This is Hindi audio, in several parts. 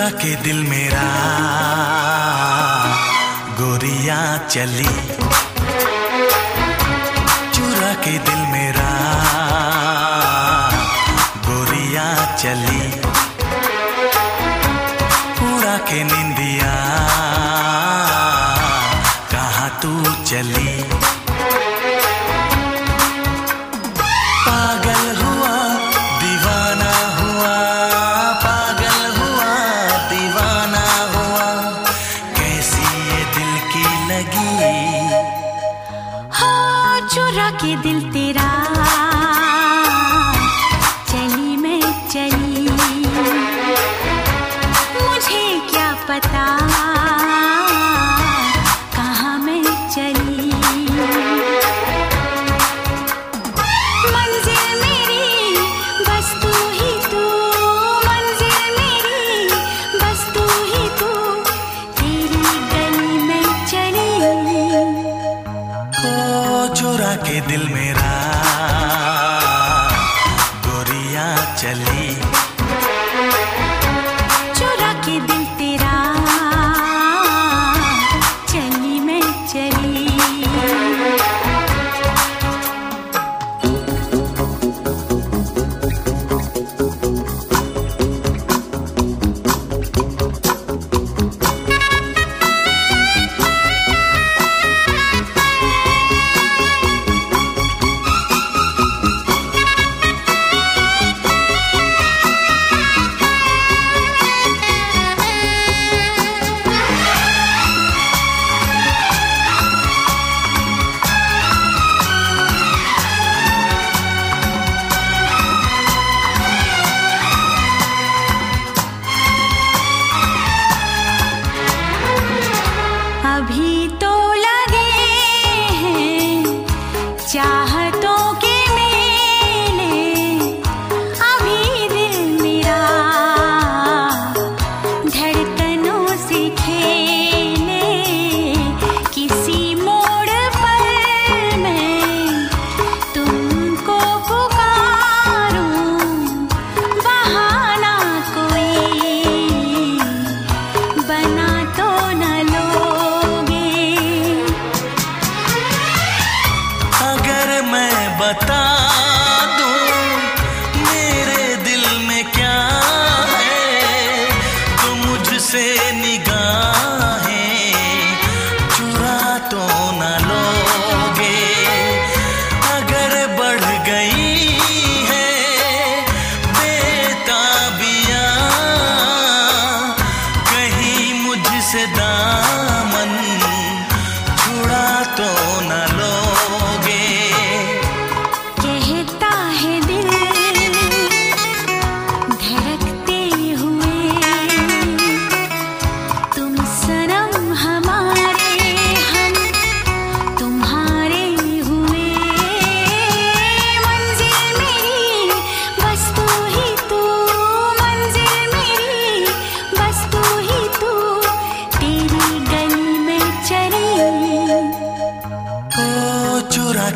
छुरा के दिल मेरा। गोरिया चली। चुरा के दिल मेरा। गोरिया चली। पूरा के निंदिया कहा तू चली?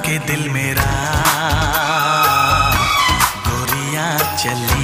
के दिल मेरा। गोरिया चली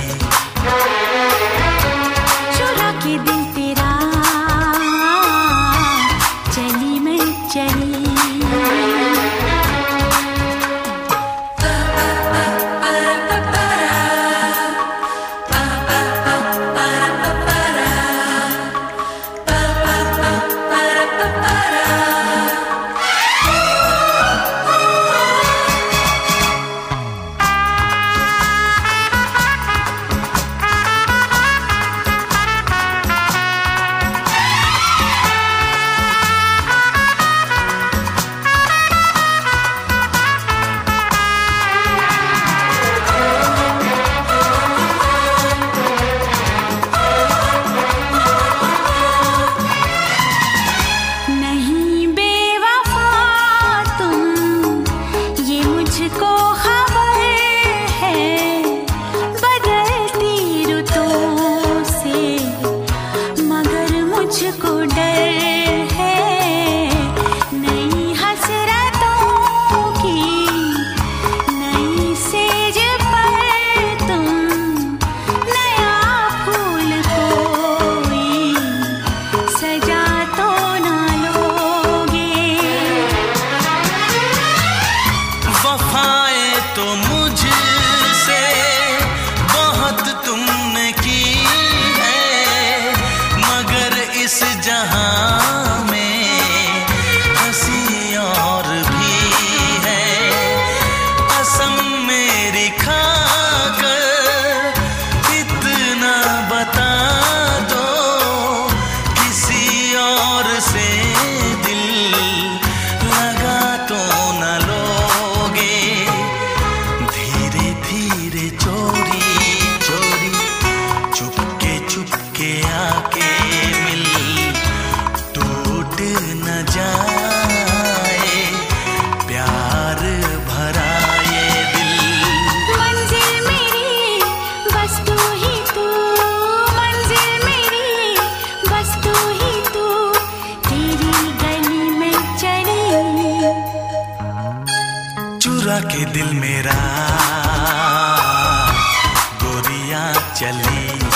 चुरा के दिल मेरा। गोरिया चली।